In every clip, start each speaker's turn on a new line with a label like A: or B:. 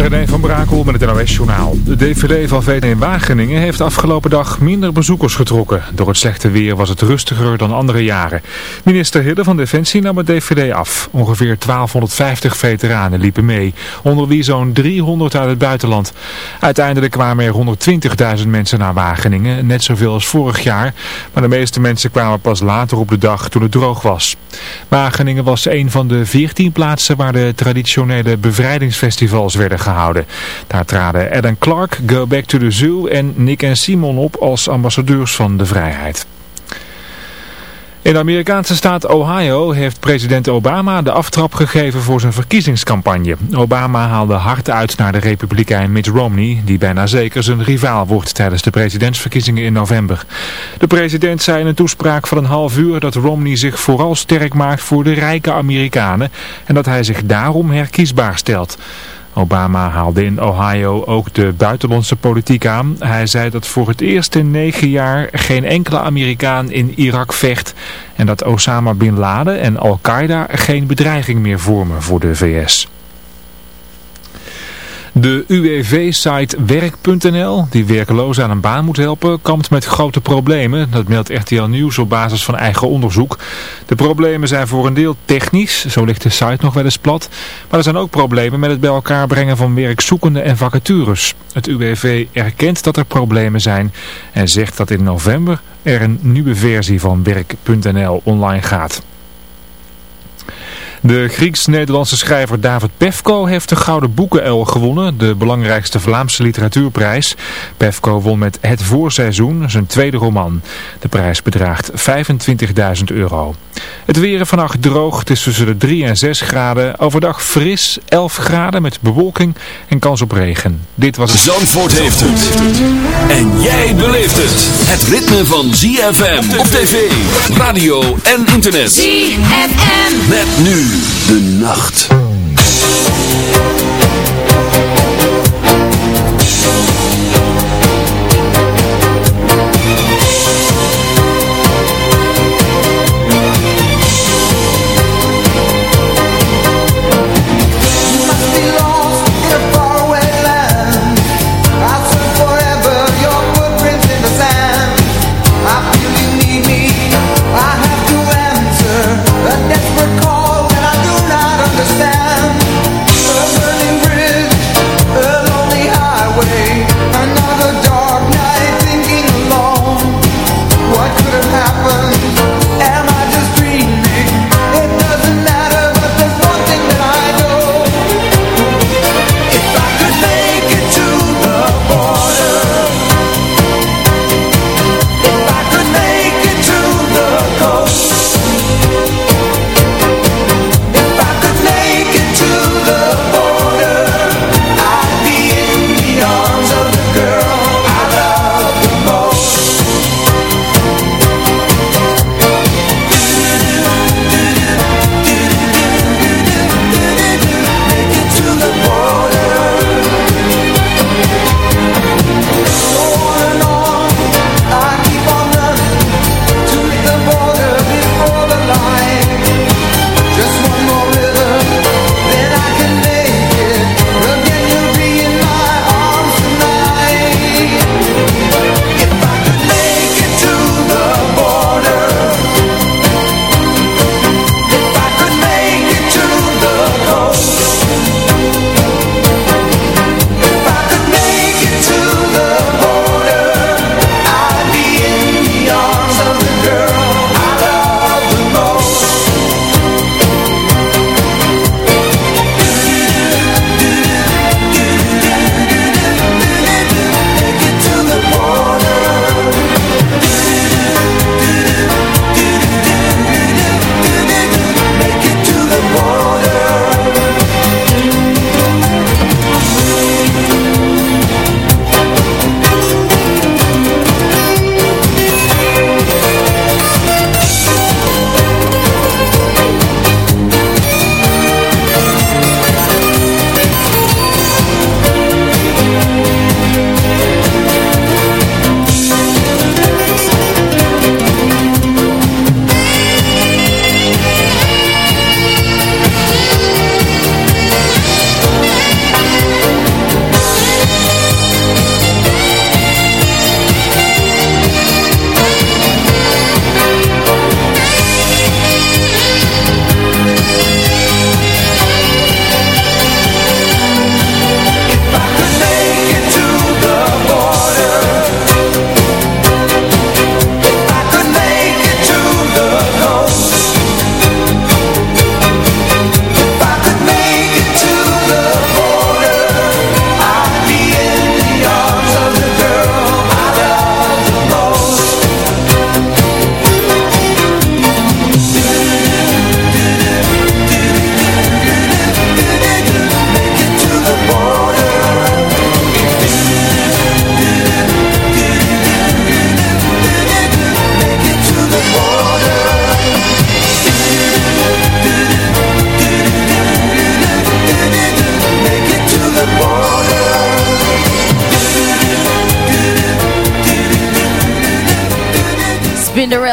A: René van Brakel met het NOS-journaal. De DVD van VD in Wageningen heeft afgelopen dag minder bezoekers getrokken. Door het slechte weer was het rustiger dan andere jaren. Minister Hidde van Defensie nam het DVD af. Ongeveer 1250 veteranen liepen mee, onder wie zo'n 300 uit het buitenland. Uiteindelijk kwamen er 120.000 mensen naar Wageningen, net zoveel als vorig jaar. Maar de meeste mensen kwamen pas later op de dag toen het droog was. Wageningen was een van de 14 plaatsen waar de traditionele bevrijdingsfestivals werden gehouden. Daar traden Adam Clark, Go Back to the Zoo en Nick en Simon op als ambassadeurs van de vrijheid. In de Amerikaanse staat Ohio heeft president Obama de aftrap gegeven voor zijn verkiezingscampagne. Obama haalde hard uit naar de republikein Mitt Romney, die bijna zeker zijn rivaal wordt tijdens de presidentsverkiezingen in november. De president zei in een toespraak van een half uur dat Romney zich vooral sterk maakt voor de rijke Amerikanen en dat hij zich daarom herkiesbaar stelt. Obama haalde in Ohio ook de buitenlandse politiek aan. Hij zei dat voor het eerst in negen jaar geen enkele Amerikaan in Irak vecht en dat Osama Bin Laden en Al-Qaeda geen bedreiging meer vormen voor de VS. De UWV-site werk.nl, die werklozen aan een baan moet helpen, kampt met grote problemen. Dat meldt RTL Nieuws op basis van eigen onderzoek. De problemen zijn voor een deel technisch, zo ligt de site nog wel eens plat. Maar er zijn ook problemen met het bij elkaar brengen van werkzoekenden en vacatures. Het UWV erkent dat er problemen zijn en zegt dat in november er een nieuwe versie van werk.nl online gaat. De Grieks-Nederlandse schrijver David Pefko heeft de Gouden Boekenuil gewonnen, de belangrijkste Vlaamse literatuurprijs. Pefko won met Het Voorseizoen, zijn tweede roman. De prijs bedraagt 25.000 euro. Het weer vannacht droog, het is tussen de 3 en 6 graden. Overdag fris, 11 graden met bewolking en kans op regen. Dit was het...
B: Zandvoort heeft het. En jij beleeft het. Het ritme van ZFM op tv, radio en internet.
C: ZFM.
B: Met nu de nacht.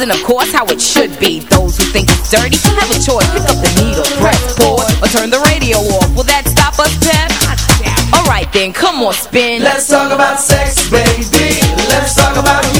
D: And
C: of course how it should be. Those who think it's dirty have a choice. Pick up the needle, press pause, or turn the radio off. Will that stop us, Pep? Alright then, come on, spin.
D: Let's talk about sex, baby. Let's talk about you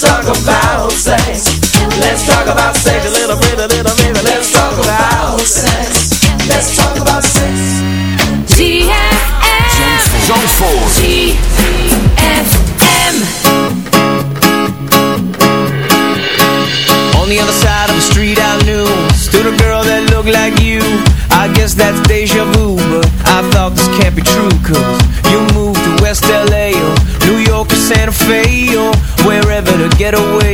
D: talk about sex. Let's talk about sex. A little bit, a little bit. Let's talk about sex. Let's talk about sex.
B: Zandvoort.
C: ZFM.
E: On the other side of the street I knew Stood a girl that looked like you I guess that's deja vu But I thought this can't be true Cause you moved to West LA Or New York or Santa Fe Or get away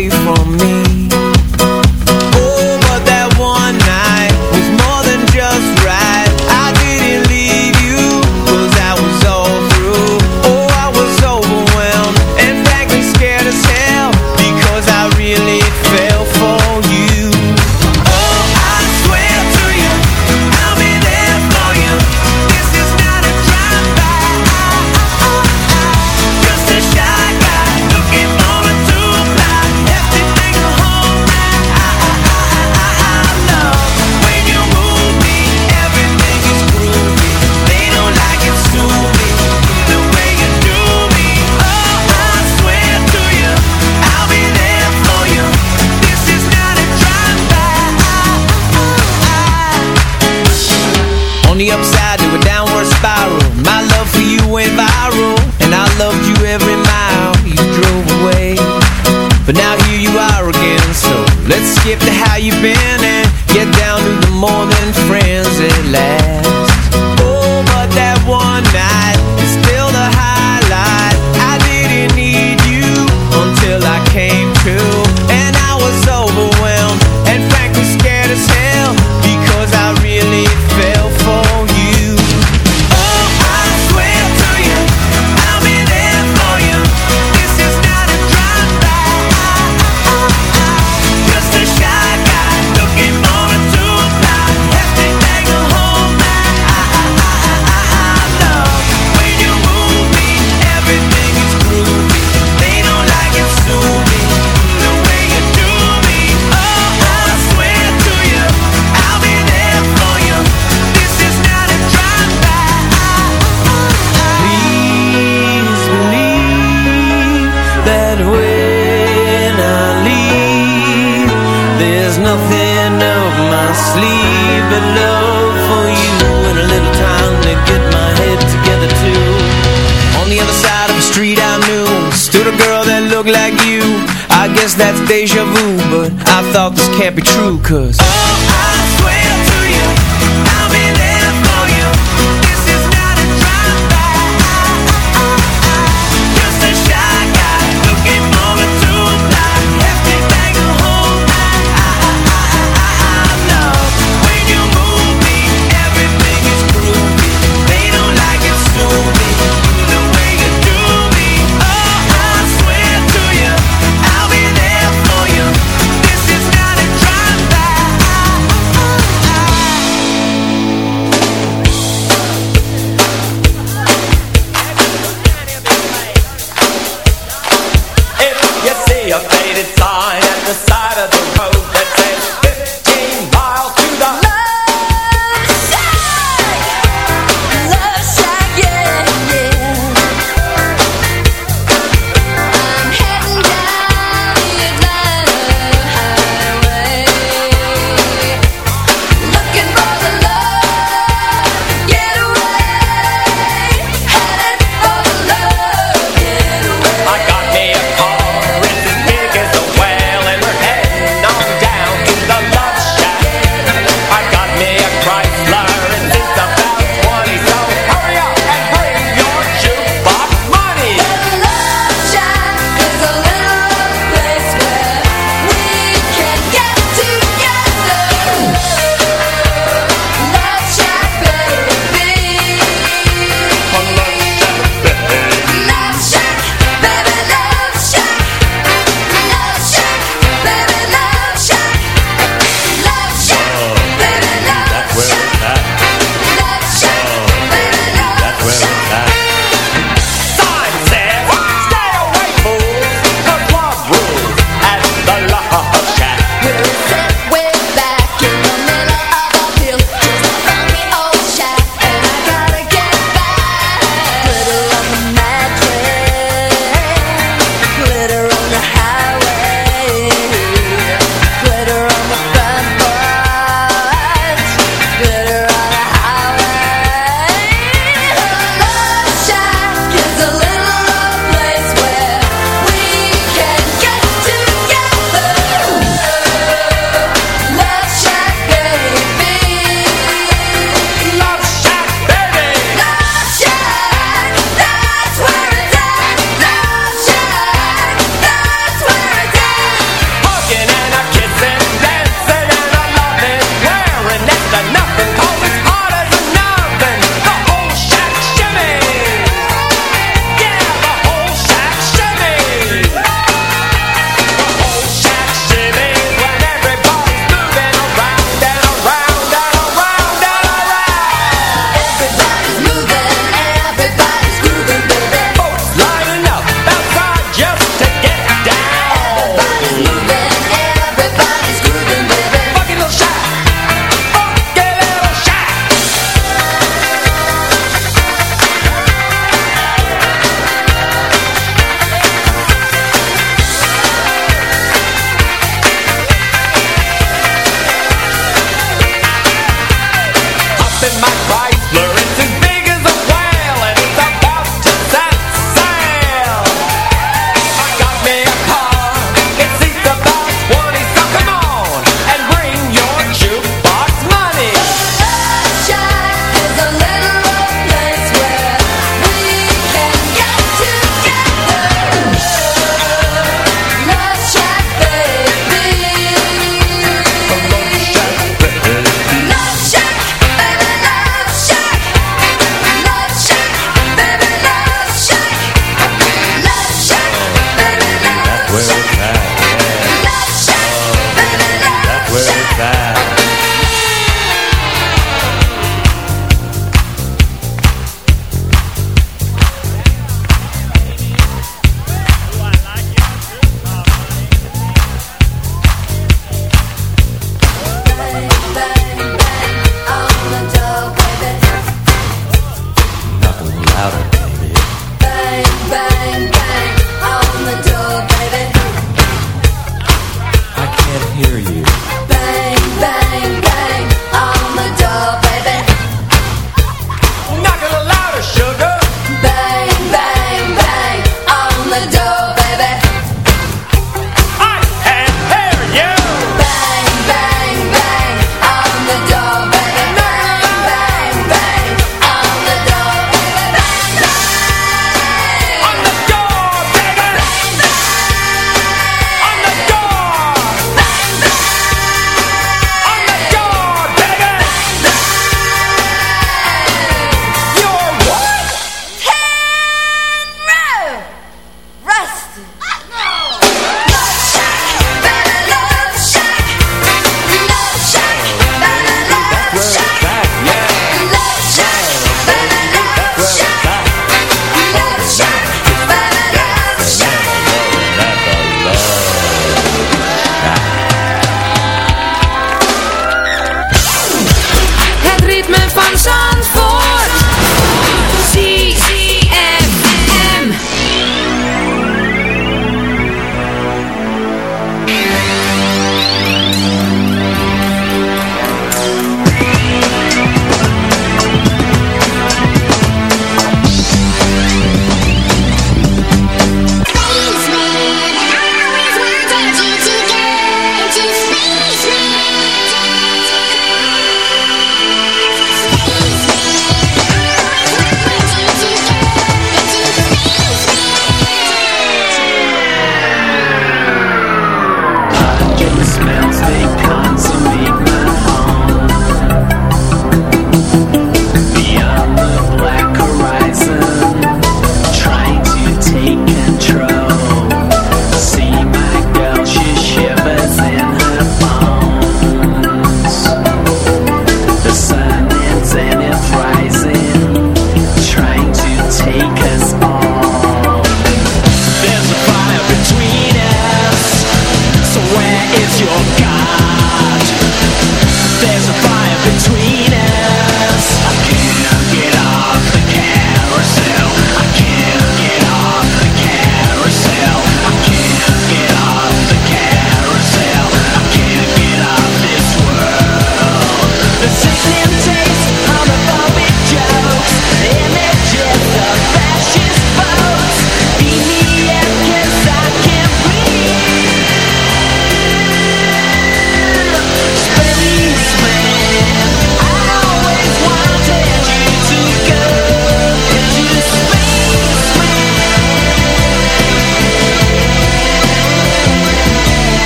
E: can't be true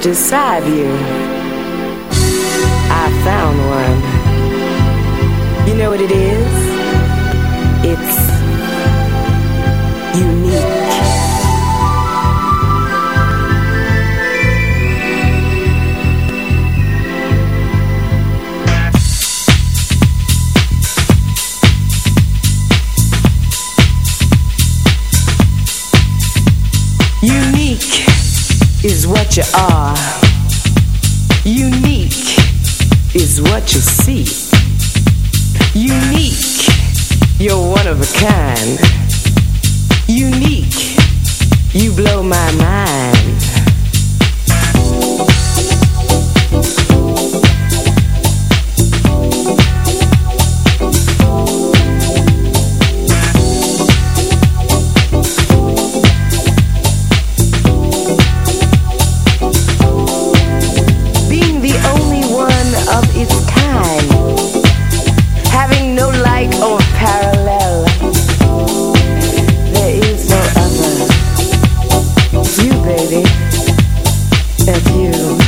F: decide you. at you.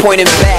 E: pointing back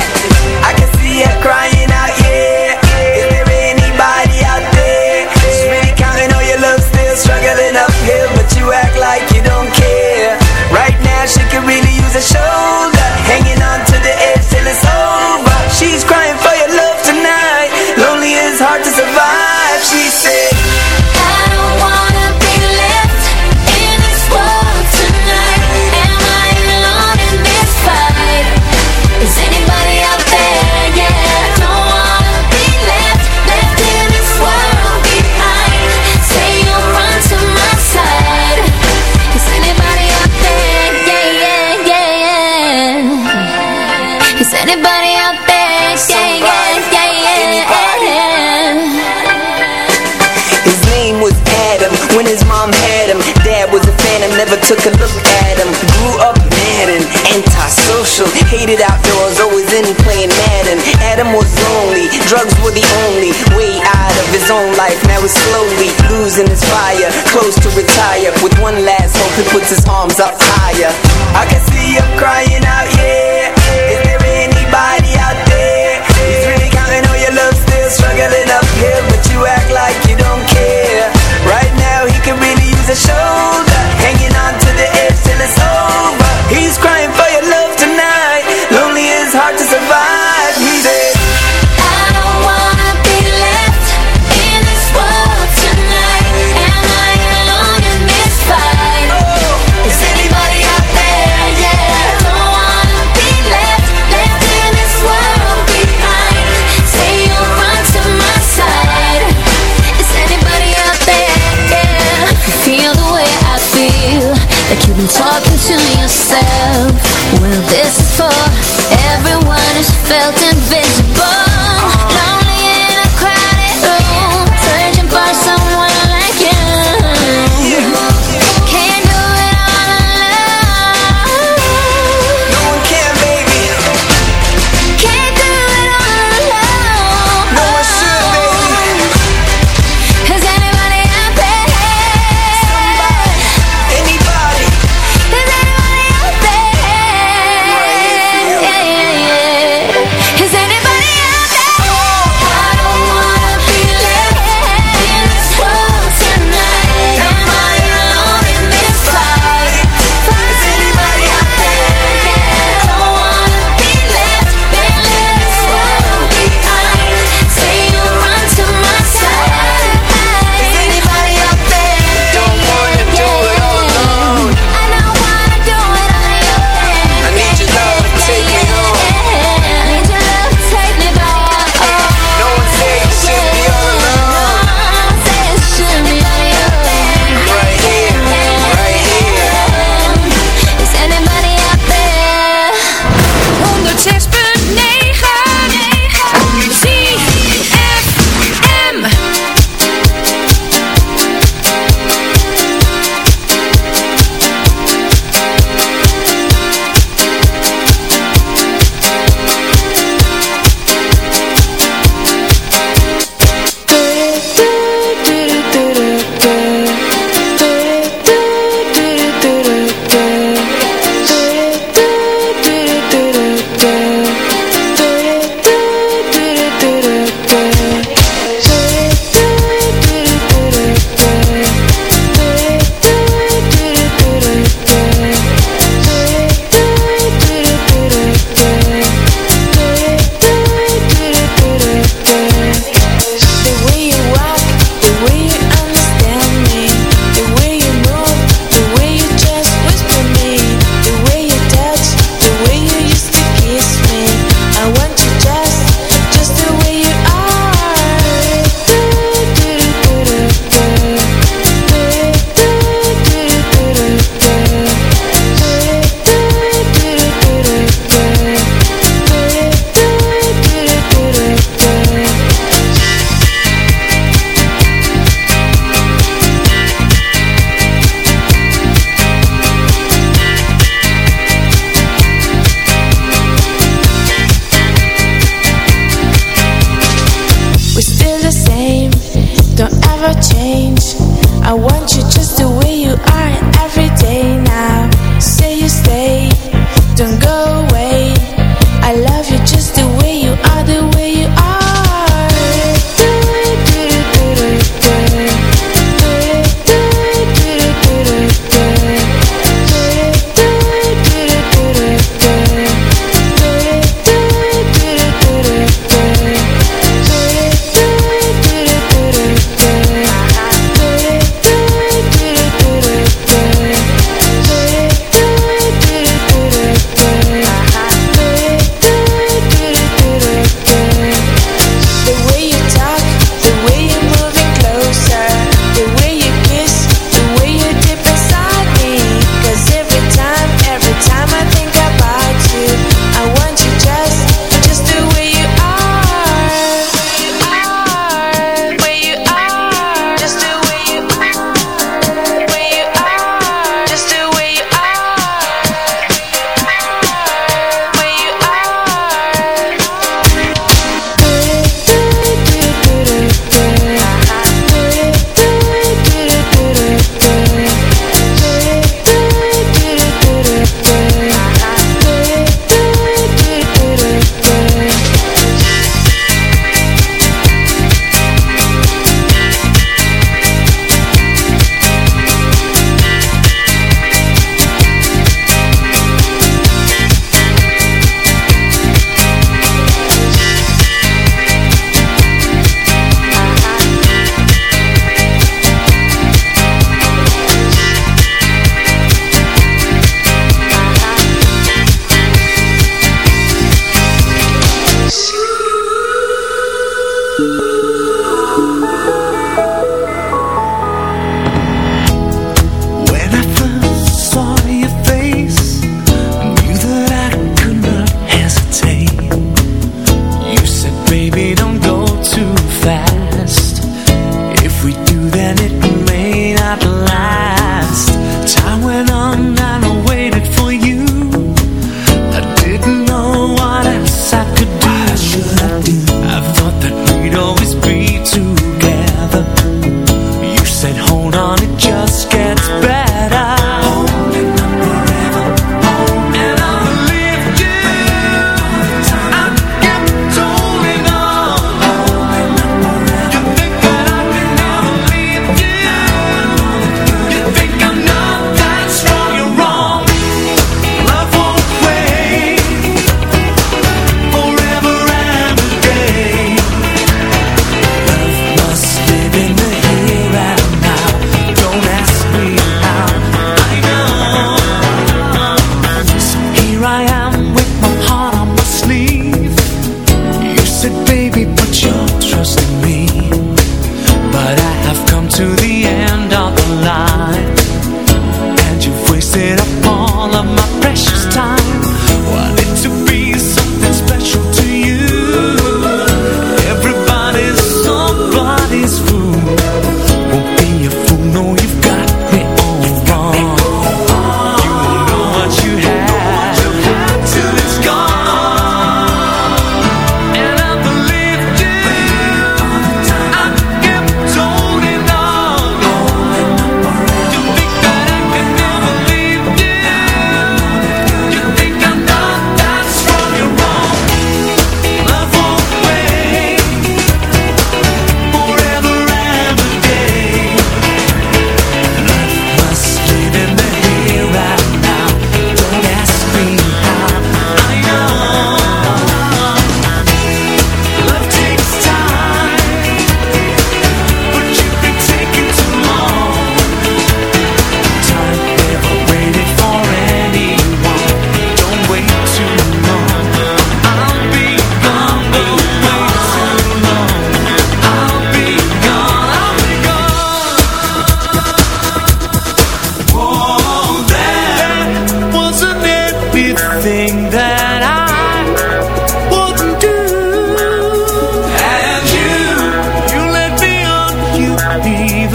E: Heated outdoors, always in playing Madden. Adam was lonely, drugs were the only way out of his own life. Now he's slowly losing his fire, close to retire. With one last hope, he puts his arms up higher. I can see him crying out, yeah.
G: felt
D: invincible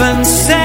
D: heaven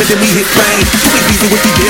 D: moment and
H: we hit fame. Too easy with
G: these